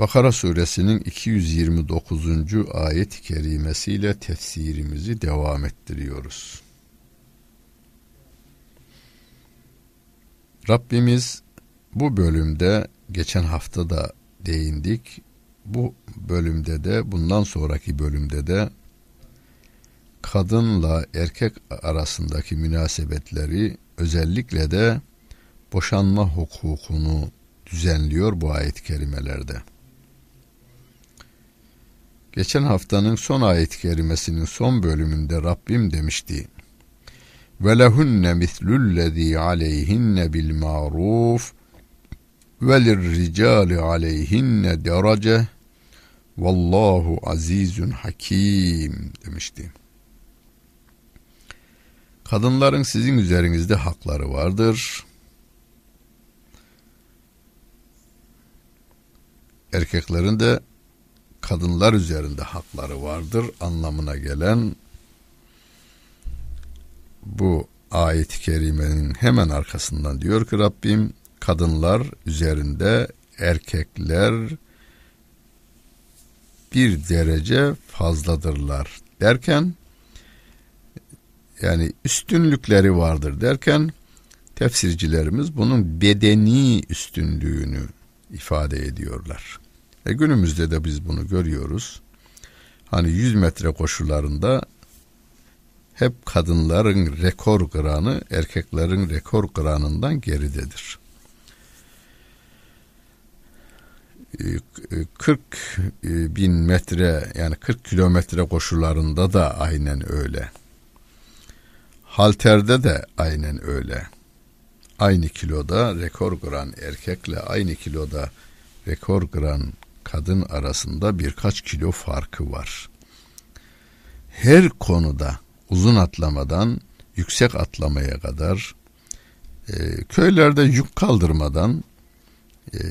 Bakara suresinin 229. ayet-i kerimesiyle tefsirimizi devam ettiriyoruz. Rabbimiz bu bölümde geçen hafta da değindik. Bu bölümde de bundan sonraki bölümde de kadınla erkek arasındaki münasebetleri özellikle de boşanma hukukunu düzenliyor bu ayet-i kerimelerde. Geçen haftanın son ayet-i kerimesinin son bölümünde Rabbim demişti. Mislullezî aleyhinne bil ma'ruf ve lirricali aleyhinne derece vallahu azizun hakim demişti. Kadınların sizin üzerinizde hakları vardır. Erkeklerin de kadınlar üzerinde hakları vardır anlamına gelen bu ayet-i kerimenin hemen arkasından diyor ki Rabbim kadınlar üzerinde erkekler bir derece fazladırlar derken yani üstünlükleri vardır derken tefsircilerimiz bunun bedeni üstünlüğünü ifade ediyorlar. E günümüzde de biz bunu görüyoruz. Hani 100 metre koşularında hep kadınların rekor kıranı erkeklerin rekor kıranından geridedir. 40 e, e, bin metre yani 40 kilometre koşularında da aynen öyle. Halterde de aynen öyle. Aynı kiloda rekor kıran erkekle aynı kiloda rekor kıran kadın arasında birkaç kilo farkı var. Her konuda uzun atlamadan yüksek atlamaya kadar e, köylerde yük kaldırmadan e, e,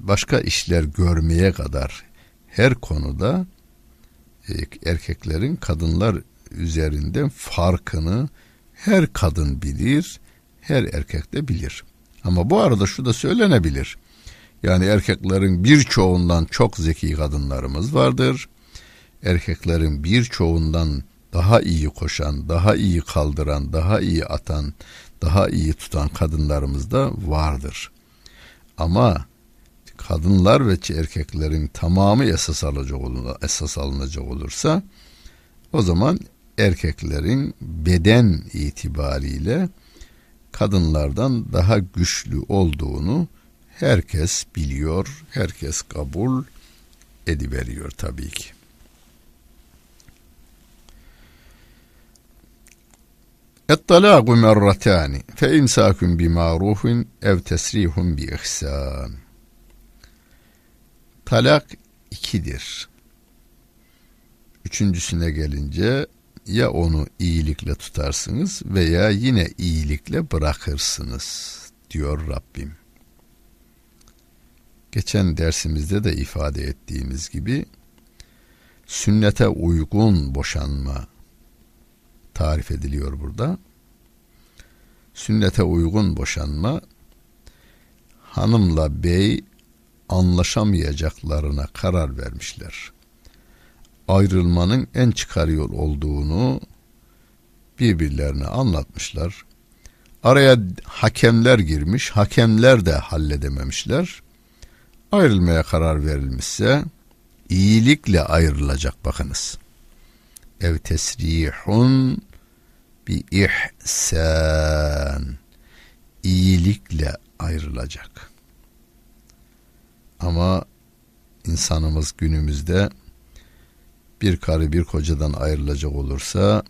başka işler görmeye kadar her konuda e, erkeklerin kadınlar üzerinden farkını her kadın bilir, her erkek de bilir. Ama bu arada şu da söylenebilir. Yani erkeklerin birçoğundan çok zeki kadınlarımız vardır. Erkeklerin birçoğundan daha iyi koşan, daha iyi kaldıran, daha iyi atan, daha iyi tutan kadınlarımız da vardır. Ama kadınlar ve erkeklerin tamamı esas alacak esas alınacak olursa o zaman erkeklerin beden itibariyle kadınlardan daha güçlü olduğunu herkes biliyor, herkes kabul ediveriyor tabii ki. الطلاق مرتان فإمساك بمعروف أو تسريح بإحسان Talak ikidir. Üçüncüsüne gelince ya onu iyilikle tutarsınız veya yine iyilikle bırakırsınız diyor Rabbim geçen dersimizde de ifade ettiğimiz gibi sünnete uygun boşanma tarif ediliyor burada. Sünnete uygun boşanma hanımla bey anlaşamayacaklarına karar vermişler. Ayrılmanın en çıkar yol olduğunu birbirlerine anlatmışlar. Araya hakemler girmiş, hakemler de halledememişler ayrılmaya karar verilmişse iyilikle ayrılacak bakınız. Ev tesrihun bi ihsan iyilikle ayrılacak. Ama insanımız günümüzde bir karı bir kocadan ayrılacak olursa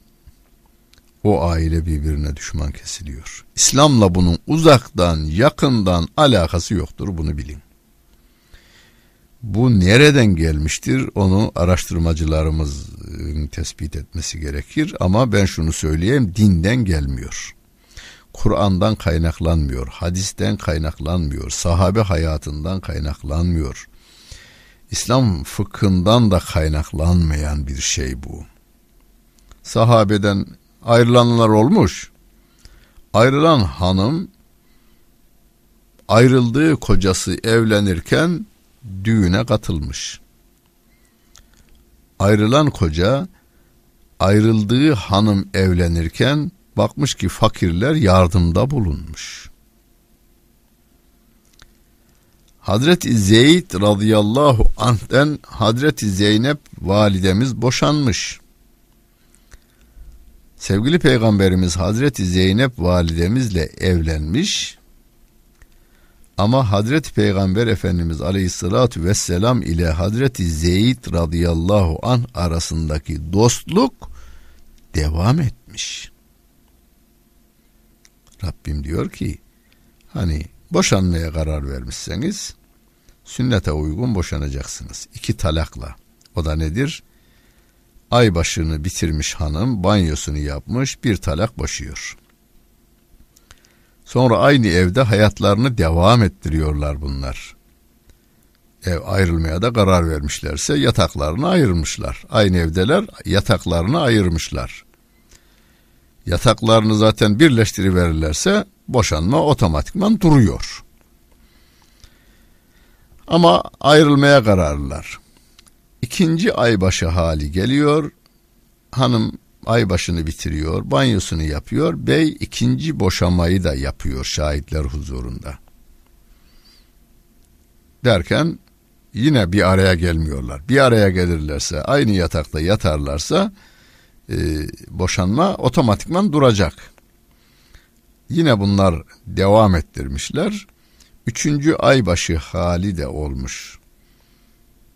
o aile birbirine düşman kesiliyor. İslam'la bunun uzaktan yakından alakası yoktur bunu bilin Bu nereden gelmiştir onu araştırmacılarımızın tespit etmesi gerekir ama ben şunu söyleyeyim dinden gelmiyor. Kur'an'dan kaynaklanmıyor, hadisten kaynaklanmıyor, sahabe hayatından kaynaklanmıyor. İslam fıkhından da kaynaklanmayan bir şey bu. Sahabeden ayrılanlar olmuş. Ayrılan hanım ayrıldığı kocası evlenirken düğüne katılmış. Ayrılan koca ayrıldığı hanım evlenirken bakmış ki fakirler yardımda bulunmuş. Hazreti Zeyd radıyallahu anh'ten Hazreti Zeynep validemiz boşanmış. Sevgili Peygamberimiz Hazreti Zeynep validemizle evlenmiş. Ama Hazreti Peygamber Efendimiz Aleyhisselatü Vesselam ile Hazreti Zeyd radıyallahu an arasındaki dostluk devam etmiş. Rabbim diyor ki hani boşanmaya karar vermişseniz sünnete uygun boşanacaksınız. İki talakla. O da nedir? Ay başını bitirmiş hanım banyosunu yapmış bir talak boşuyor. Sonra aynı evde hayatlarını devam ettiriyorlar bunlar. Ev ayrılmaya da karar vermişlerse yataklarını ayırmışlar. Aynı evdeler yataklarını ayırmışlar. Yataklarını zaten birleştiriverirlerse boşanma otomatikman duruyor. Ama ayrılmaya kararlılar. İkinci aybaşı hali geliyor. Hanım aybaşını bitiriyor, banyosunu yapıyor. Bey ikinci boşamayı da yapıyor şahitler huzurunda. Derken yine bir araya gelmiyorlar. Bir araya gelirlerse, aynı yatakta yatarlarsa e, boşanma otomatikman duracak. Yine bunlar devam ettirmişler. Üçüncü aybaşı hali de olmuş.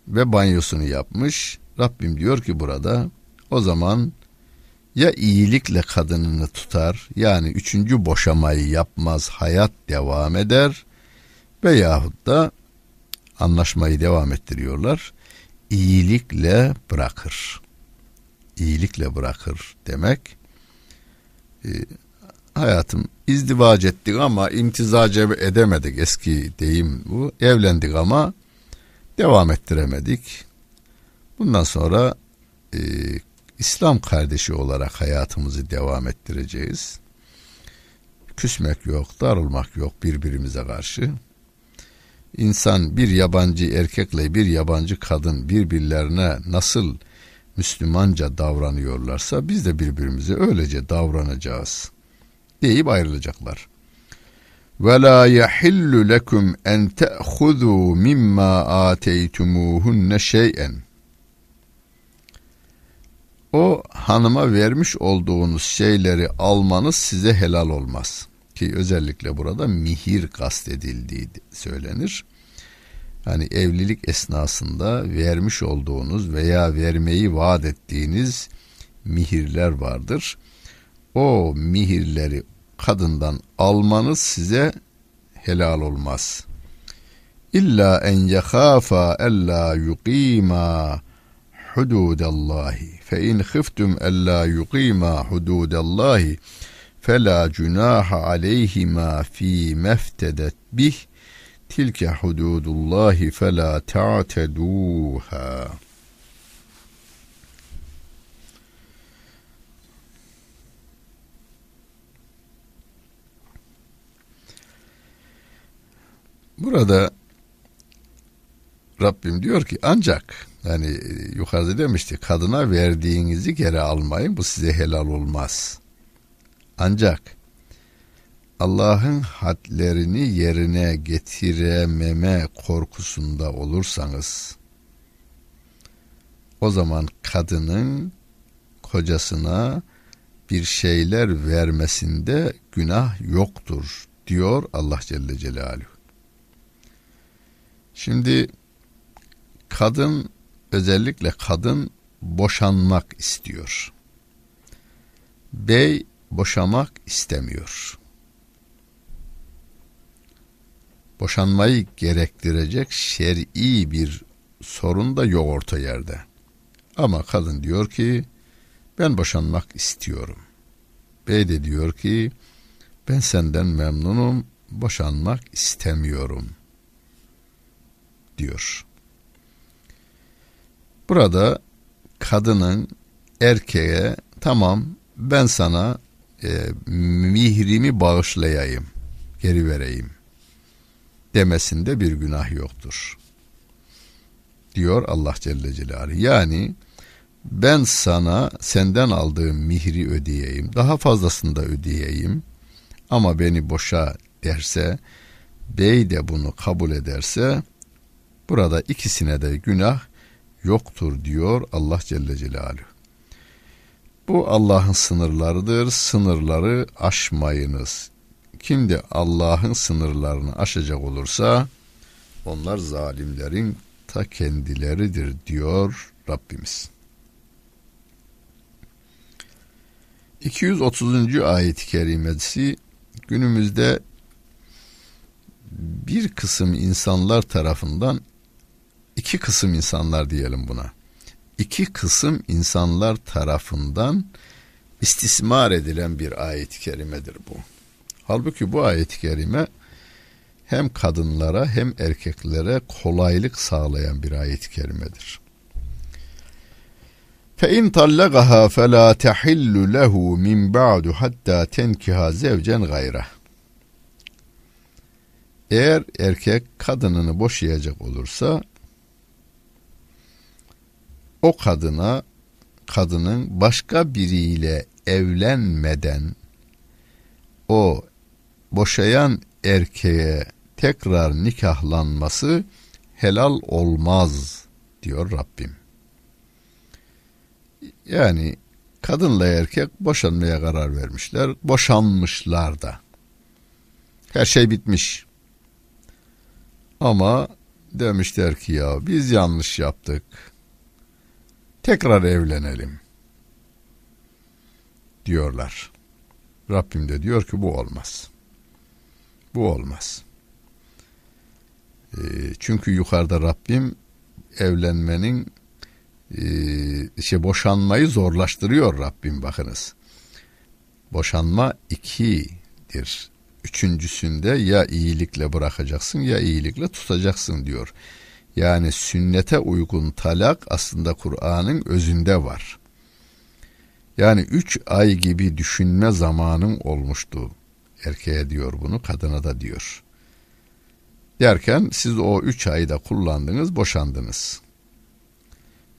Ve banyosunu yapmış. Rabbim diyor ki burada o zaman ya iyilikle kadınını tutar yani üçüncü boşamayı yapmaz hayat devam eder veyahut da anlaşmayı devam ettiriyorlar. İyilikle bırakır. İyilikle bırakır demek e, hayatım izdivac ettik ama imtizac edemedik eski deyim bu. Evlendik ama devam ettiremedik. Bundan sonra e, İslam kardeşi olarak hayatımızı devam ettireceğiz. Küsmek yok, darılmak yok birbirimize karşı. İnsan bir yabancı erkekle bir yabancı kadın birbirlerine nasıl Müslümanca davranıyorlarsa biz de birbirimize öylece davranacağız deyip ayrılacaklar. Ve la yahillu lekum en ta'khudhu mimma ateytumuhunne şey'en o hanıma vermiş olduğunuz şeyleri almanız size helal olmaz. Ki özellikle burada mihir kastedildiği söylenir. Yani evlilik esnasında vermiş olduğunuz veya vermeyi vaat ettiğiniz mihirler vardır. O mihirleri kadından almanız size helal olmaz. İlla en yekhafa ella yuqima hududallahi فإن خفتم ألا يقيما حدود الله فلا جناح عليهما فيما افتدت به تلك حدود الله فلا تعتدوها Burada Rabbim diyor ki ancak yani e, yukarıda demişti kadına verdiğinizi geri almayın bu size helal olmaz. Ancak Allah'ın hadlerini yerine getirememe korkusunda olursanız o zaman kadının kocasına bir şeyler vermesinde günah yoktur diyor Allah Celle Celaluhu. Şimdi kadın özellikle kadın boşanmak istiyor. Bey boşamak istemiyor. Boşanmayı gerektirecek şer'i bir sorun da yok orta yerde. Ama kadın diyor ki ben boşanmak istiyorum. Bey de diyor ki ben senden memnunum, boşanmak istemiyorum diyor. Burada kadının erkeğe tamam ben sana e, mihrimi bağışlayayım, geri vereyim demesinde bir günah yoktur. Diyor Allah Celle Celaluhu. Yani ben sana senden aldığım mihri ödeyeyim, daha fazlasını da ödeyeyim ama beni boşa derse, bey de bunu kabul ederse burada ikisine de günah yoktur diyor Allah Celle Celaluhu. Bu Allah'ın sınırlarıdır. Sınırları aşmayınız. Kim de Allah'ın sınırlarını aşacak olursa onlar zalimlerin ta kendileridir diyor Rabbimiz. 230. ayet-i kerimesi günümüzde bir kısım insanlar tarafından iki kısım insanlar diyelim buna. İki kısım insanlar tarafından istismar edilen bir ayet-i kerimedir bu. Halbuki bu ayet-i kerime hem kadınlara hem erkeklere kolaylık sağlayan bir ayet-i kerimedir. فَاِنْ طَلَّقَهَا فَلَا تَحِلُّ لَهُ مِنْ بَعْدُ حَتَّى تَنْكِهَا زَوْجًا غَيْرَهُ Eğer erkek kadınını boşayacak olursa o kadına kadının başka biriyle evlenmeden o boşayan erkeğe tekrar nikahlanması helal olmaz diyor Rabbim. Yani kadınla erkek boşanmaya karar vermişler. Boşanmışlar da. Her şey bitmiş. Ama demişler ki ya biz yanlış yaptık. Tekrar evlenelim. Diyorlar. Rabbim de diyor ki bu olmaz. Bu olmaz. E, çünkü yukarıda Rabbim evlenmenin e, şey boşanmayı zorlaştırıyor Rabbim bakınız. Boşanma ikidir. Üçüncüsünde ya iyilikle bırakacaksın ya iyilikle tutacaksın diyor. Yani sünnete uygun talak aslında Kur'an'ın özünde var. Yani üç ay gibi düşünme zamanın olmuştu. Erkeğe diyor bunu, kadına da diyor. Derken siz o üç ayda kullandınız, boşandınız.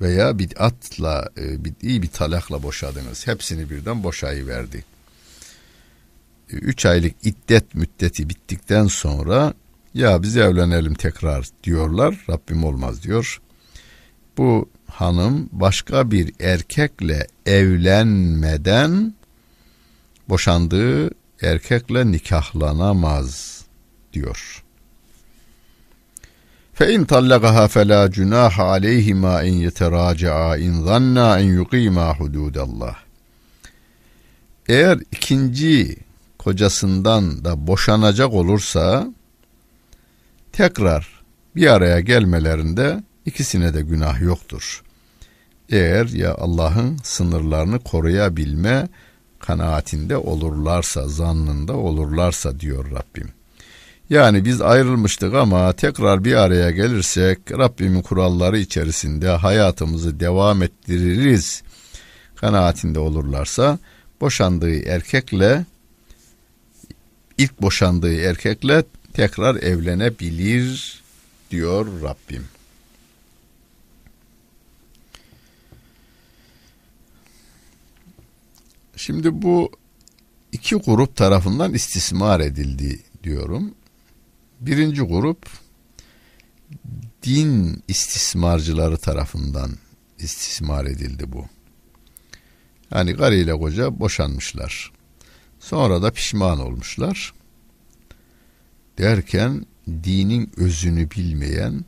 Veya bid'atla, e, iyi bir talakla boşadınız. Hepsini birden boşayı verdi. E, üç aylık iddet müddeti bittikten sonra ya biz evlenelim tekrar diyorlar. Rabbim olmaz diyor. Bu hanım başka bir erkekle evlenmeden boşandığı erkekle nikahlanamaz diyor. فَاِنْ طَلَّقَهَا فَلَا جُنَاحَ عَلَيْهِمَا اِنْ يَتَرَاجَعَا اِنْ ظَنَّا اِنْ يُقِيمَا حُدُودَ اللّٰهِ Eğer ikinci kocasından da boşanacak olursa tekrar bir araya gelmelerinde ikisine de günah yoktur. Eğer ya Allah'ın sınırlarını koruyabilme kanaatinde olurlarsa, zannında olurlarsa diyor Rabbim. Yani biz ayrılmıştık ama tekrar bir araya gelirsek Rabbimin kuralları içerisinde hayatımızı devam ettiririz kanaatinde olurlarsa boşandığı erkekle ilk boşandığı erkekle tekrar evlenebilir diyor Rabbim. Şimdi bu iki grup tarafından istismar edildi diyorum. Birinci grup din istismarcıları tarafından istismar edildi bu. Yani karı ile koca boşanmışlar. Sonra da pişman olmuşlar. Derken dinin özünü bilmeyen,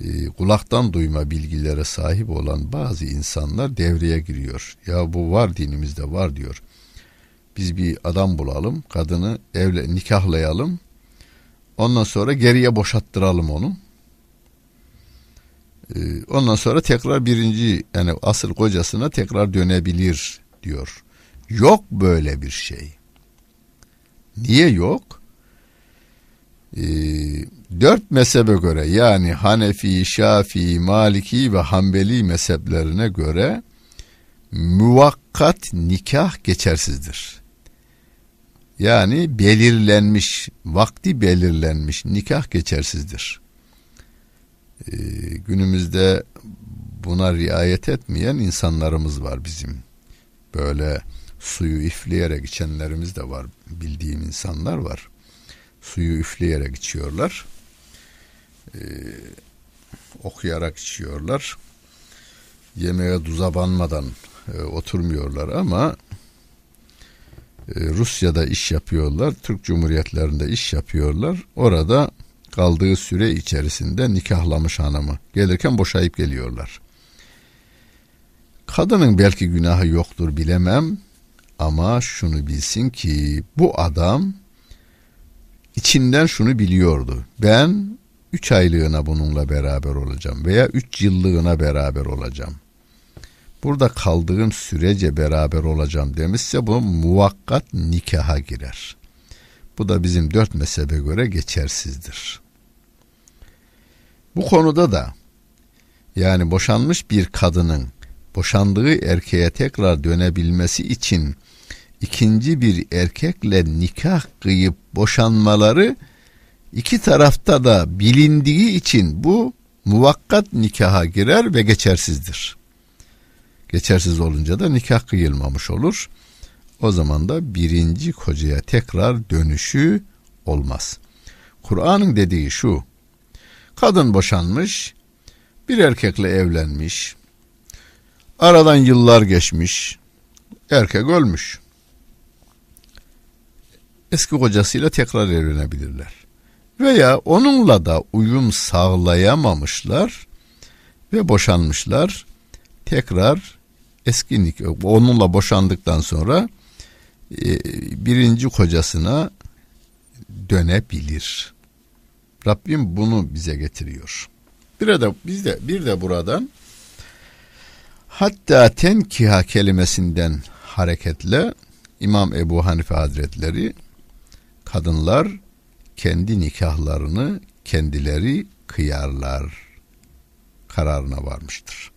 e, kulaktan duyma bilgilere sahip olan bazı insanlar devreye giriyor. Ya bu var dinimizde var diyor. Biz bir adam bulalım, kadını evle nikahlayalım. Ondan sonra geriye boşattıralım onu. Ee, ondan sonra tekrar birinci yani asıl kocasına tekrar dönebilir diyor. Yok böyle bir şey. Niye yok? Ee, dört mezhebe göre yani Hanefi, Şafii, Maliki ve Hanbeli mezheplerine göre muvakkat nikah geçersizdir. Yani belirlenmiş, vakti belirlenmiş nikah geçersizdir. Ee, günümüzde buna riayet etmeyen insanlarımız var bizim. Böyle suyu üfleyerek içenlerimiz de var. Bildiğim insanlar var. Suyu üfleyerek içiyorlar. Ee, okuyarak içiyorlar. Yemeğe tuza banmadan e, oturmuyorlar ama e, Rusya'da iş yapıyorlar, Türk Cumhuriyetlerinde iş yapıyorlar. Orada kaldığı süre içerisinde nikahlamış hanımı. Gelirken boşayıp geliyorlar. Kadının belki günahı yoktur bilemem ama şunu bilsin ki bu adam içinden şunu biliyordu. Ben üç aylığına bununla beraber olacağım veya üç yıllığına beraber olacağım. Burada kaldığım sürece beraber olacağım demişse bu muvakkat nikaha girer. Bu da bizim dört mezhebe göre geçersizdir. Bu konuda da yani boşanmış bir kadının boşandığı erkeğe tekrar dönebilmesi için ikinci bir erkekle nikah kıyıp boşanmaları iki tarafta da bilindiği için bu muvakkat nikaha girer ve geçersizdir. Geçersiz olunca da nikah kıyılmamış olur. O zaman da birinci kocaya tekrar dönüşü olmaz. Kur'an'ın dediği şu. Kadın boşanmış, bir erkekle evlenmiş. Aradan yıllar geçmiş. Erkek ölmüş. Eski kocasıyla tekrar evlenebilirler. Veya onunla da uyum sağlayamamışlar ve boşanmışlar. Tekrar eski nikah, onunla boşandıktan sonra e, birinci kocasına dönebilir. Rabbim bunu bize getiriyor. Bir de biz de bir de buradan hatta tenkiha kelimesinden hareketle İmam Ebu Hanife Hazretleri kadınlar kendi nikahlarını kendileri kıyarlar kararına varmıştır.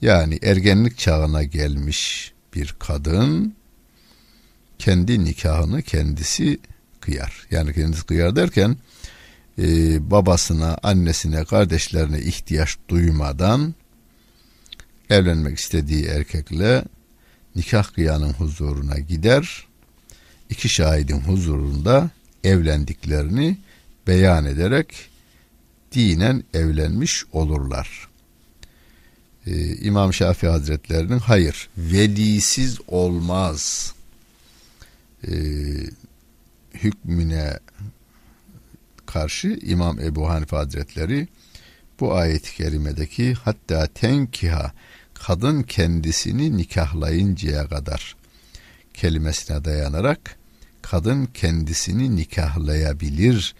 Yani ergenlik çağına gelmiş bir kadın kendi nikahını kendisi kıyar. Yani kendisi kıyar derken e, babasına, annesine, kardeşlerine ihtiyaç duymadan evlenmek istediği erkekle nikah kıyanın huzuruna gider. İki şahidin huzurunda evlendiklerini beyan ederek dinen evlenmiş olurlar. Ee, İmam Şafii Hazretlerinin hayır velisiz olmaz e, hükmüne karşı İmam Ebu Hanife Hazretleri bu ayet-i kerimedeki hatta tenkiha kadın kendisini nikahlayıncaya kadar kelimesine dayanarak kadın kendisini nikahlayabilir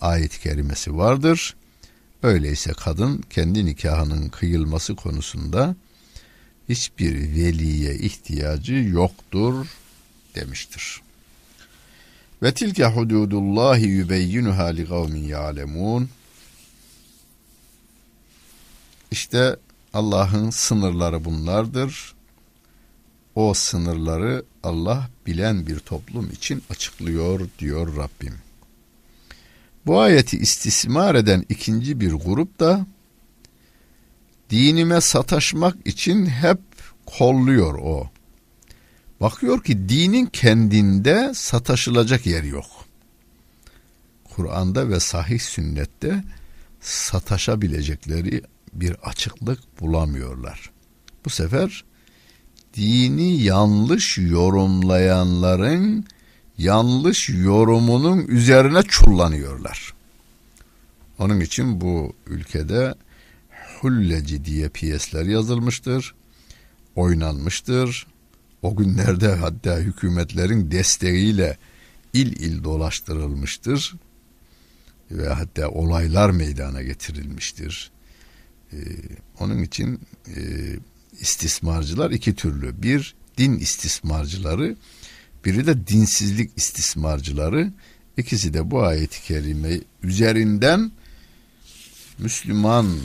ayet-i kerimesi vardır. Öyleyse kadın kendi nikahının kıyılması konusunda hiçbir veliye ihtiyacı yoktur demiştir. Ve tilke hududullahi yubeyyinuha li kavmin ya'lemun. İşte Allah'ın sınırları bunlardır. O sınırları Allah bilen bir toplum için açıklıyor diyor Rabbim. Bu ayeti istismar eden ikinci bir grup da dinime sataşmak için hep kolluyor o. Bakıyor ki dinin kendinde sataşılacak yer yok. Kur'an'da ve sahih sünnette sataşabilecekleri bir açıklık bulamıyorlar. Bu sefer dini yanlış yorumlayanların yanlış yorumunun üzerine çullanıyorlar. Onun için bu ülkede Hulleci diye piyesler yazılmıştır, oynanmıştır. O günlerde hatta hükümetlerin desteğiyle il il dolaştırılmıştır ve hatta olaylar meydana getirilmiştir. onun için e, istismarcılar iki türlü. Bir din istismarcıları, biri de dinsizlik istismarcıları. İkisi de bu ayeti kerime üzerinden Müslümanları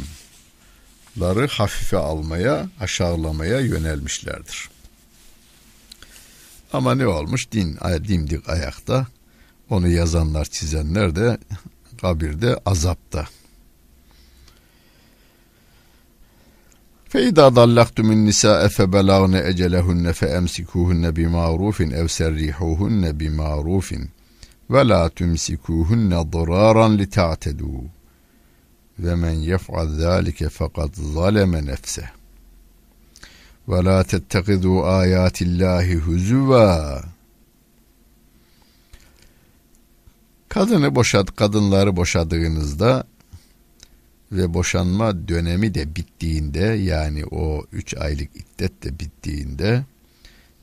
hafife almaya, aşağılamaya yönelmişlerdir. Ama ne olmuş? Din dimdik ayakta. Onu yazanlar, çizenler de kabirde azapta. فَاِذَا ضَلَّقْتُمُ النِّسَاءَ فَبَلَغْنَ اَجَلَهُنَّ فَاَمْسِكُوهُنَّ بِمَعْرُوفٍ اَوْ سَرِّحُوهُنَّ بِمَعْرُوفٍ وَلَا تُمْسِكُوهُنَّ ضَرَارًا لِتَعْتَدُوا وَمَنْ يَفْعَلْ ذَٰلِكَ فَقَدْ ظَلَمَ نَفْسَهُ وَلَا تَتَّخِذُوا آيَاتِ اللّٰهِ هُزُوًا Kadını boşad, kadınları boşadığınızda ve boşanma dönemi de bittiğinde yani o üç aylık iddet de bittiğinde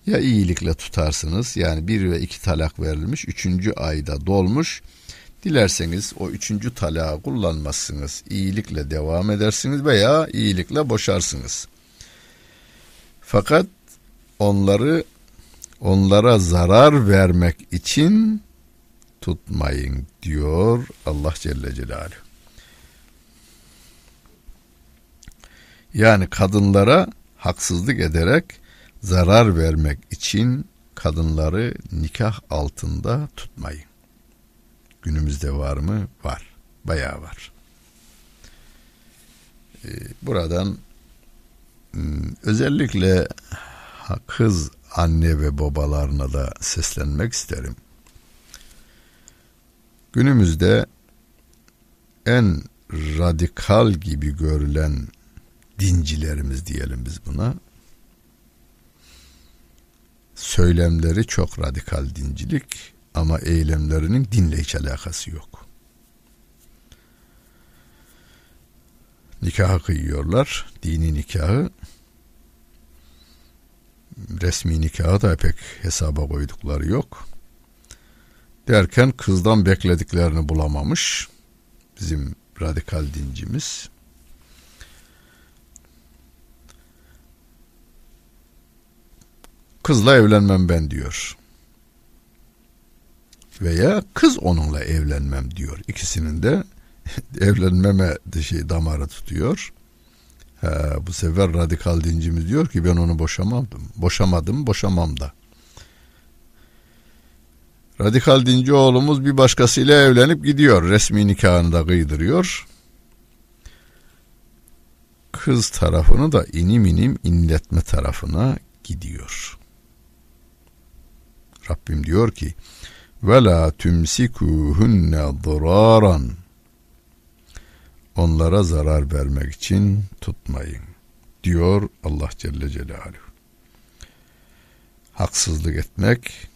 ya iyilikle tutarsınız yani bir ve iki talak verilmiş üçüncü ayda dolmuş. Dilerseniz o üçüncü talağı kullanmazsınız. İyilikle devam edersiniz veya iyilikle boşarsınız. Fakat onları onlara zarar vermek için tutmayın diyor Allah Celle Celaluhu. Yani kadınlara haksızlık ederek zarar vermek için kadınları nikah altında tutmayın. Günümüzde var mı? Var. Bayağı var. Ee, buradan hmm, özellikle kız anne ve babalarına da seslenmek isterim. Günümüzde en radikal gibi görülen dincilerimiz diyelim biz buna. Söylemleri çok radikal dincilik ama eylemlerinin dinle hiç alakası yok. Nikahı kıyıyorlar, dini nikahı. Resmi nikahı da pek hesaba koydukları yok. Derken kızdan beklediklerini bulamamış bizim radikal dincimiz. Kızla evlenmem ben diyor. Veya kız onunla evlenmem diyor. İkisinin de evlenmeme de şey damarı tutuyor. Ha, bu sefer radikal dincimiz diyor ki ben onu boşamadım. Boşamadım, boşamam da. Radikal dinci oğlumuz bir başkasıyla evlenip gidiyor. Resmi nikahını da kıydırıyor. Kız tarafını da inim inim inletme tarafına gidiyor. Rabbim diyor ki ve la tümsikuhunne duraran onlara zarar vermek için tutmayın diyor Allah Celle Celaluhu. Haksızlık etmek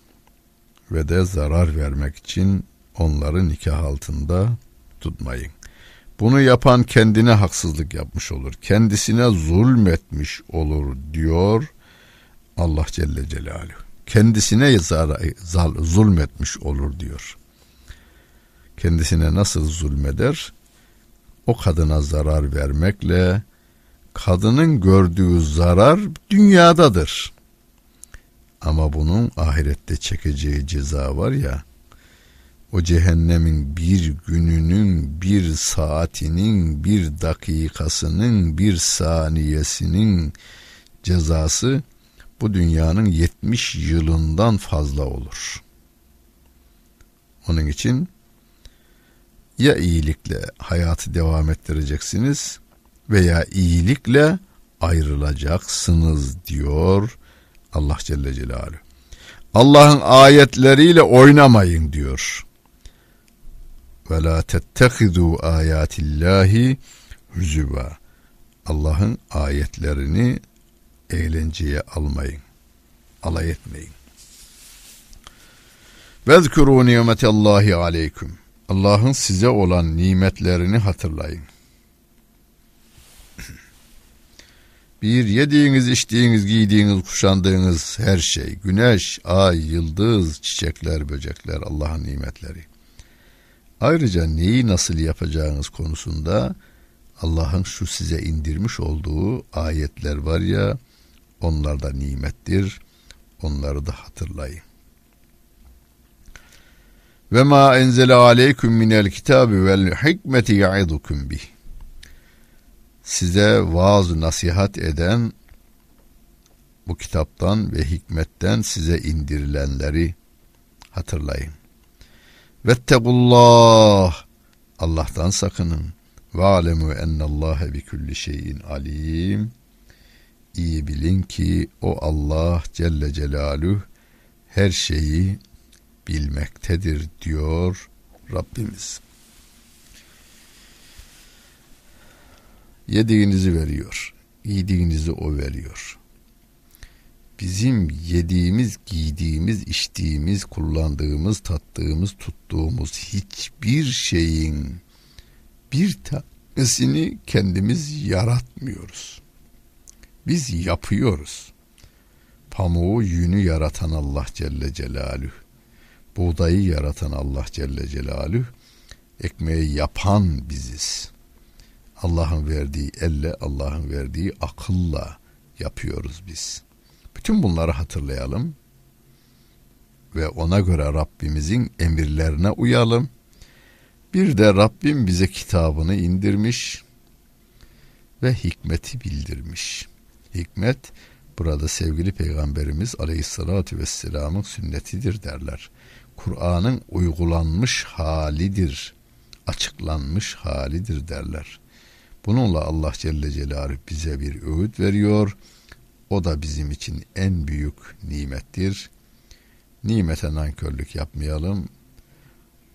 ve de zarar vermek için onları nikah altında tutmayın. Bunu yapan kendine haksızlık yapmış olur. Kendisine zulmetmiş olur diyor Allah Celle Celaluhu. Kendisine zulmetmiş olur diyor. Kendisine nasıl zulmeder? O kadına zarar vermekle kadının gördüğü zarar dünyadadır. Ama bunun ahirette çekeceği ceza var ya, o cehennemin bir gününün, bir saatinin, bir dakikasının, bir saniyesinin cezası bu dünyanın 70 yılından fazla olur. Onun için ya iyilikle hayatı devam ettireceksiniz veya iyilikle ayrılacaksınız diyor Allah Celle Celaluhu. Allah'ın ayetleriyle oynamayın diyor. Ve la tettehidu ayatillahi hüzüva. Allah'ın ayetlerini eğlenceye almayın. Alay etmeyin. Vezkuru nimetallahi aleyküm. Allah'ın size olan nimetlerini hatırlayın. Bir yediğiniz, içtiğiniz, giydiğiniz, kuşandığınız her şey, güneş, ay, yıldız, çiçekler, böcekler, Allah'ın nimetleri. Ayrıca neyi nasıl yapacağınız konusunda Allah'ın şu size indirmiş olduğu ayetler var ya onlar da nimettir. Onları da hatırlayın. Ve ma enzele aleyküm minel kitabi vel hikmeti ya'idukum bih. Size vaaz nasihat eden bu kitaptan ve hikmetten size indirilenleri hatırlayın. Vettegullah Allah'tan sakının. Ve alemu ennallâhe bi kulli şeyin alim. İyi bilin ki o Allah Celle Celaluhu her şeyi bilmektedir diyor Rabbimiz. Yediğinizi veriyor. Yediğinizi o veriyor. Bizim yediğimiz, giydiğimiz, içtiğimiz, kullandığımız, tattığımız, tuttuğumuz hiçbir şeyin bir tanesini kendimiz yaratmıyoruz. Biz yapıyoruz. Pamuğu, yünü yaratan Allah Celle Celaluhu buğdayı yaratan Allah Celle Celaluhu, ekmeği yapan biziz. Allah'ın verdiği elle, Allah'ın verdiği akılla yapıyoruz biz. Bütün bunları hatırlayalım ve ona göre Rabbimizin emirlerine uyalım. Bir de Rabbim bize kitabını indirmiş ve hikmeti bildirmiş. Hikmet burada sevgili peygamberimiz aleyhissalatü vesselamın sünnetidir derler. Kur'an'ın uygulanmış halidir, açıklanmış halidir derler. Bununla Allah Celle Celaluhu bize bir öğüt veriyor. O da bizim için en büyük nimettir. Nimete nankörlük yapmayalım.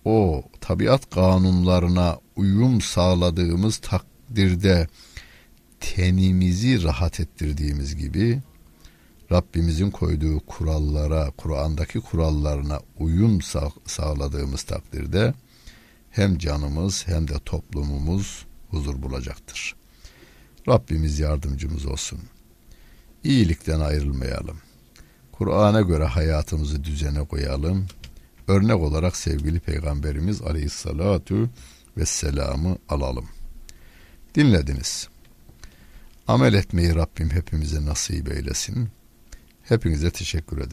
O tabiat kanunlarına uyum sağladığımız takdirde tenimizi rahat ettirdiğimiz gibi Rabbimizin koyduğu kurallara, Kur'an'daki kurallarına uyum sağ, sağladığımız takdirde hem canımız hem de toplumumuz huzur bulacaktır. Rabbimiz yardımcımız olsun. İyilikten ayrılmayalım. Kur'an'a göre hayatımızı düzene koyalım. Örnek olarak sevgili Peygamberimiz Aleyhissalatu vesselam'ı alalım. Dinlediniz. Amel etmeyi Rabbim hepimize nasip eylesin. Hepinize teşekkür ederim.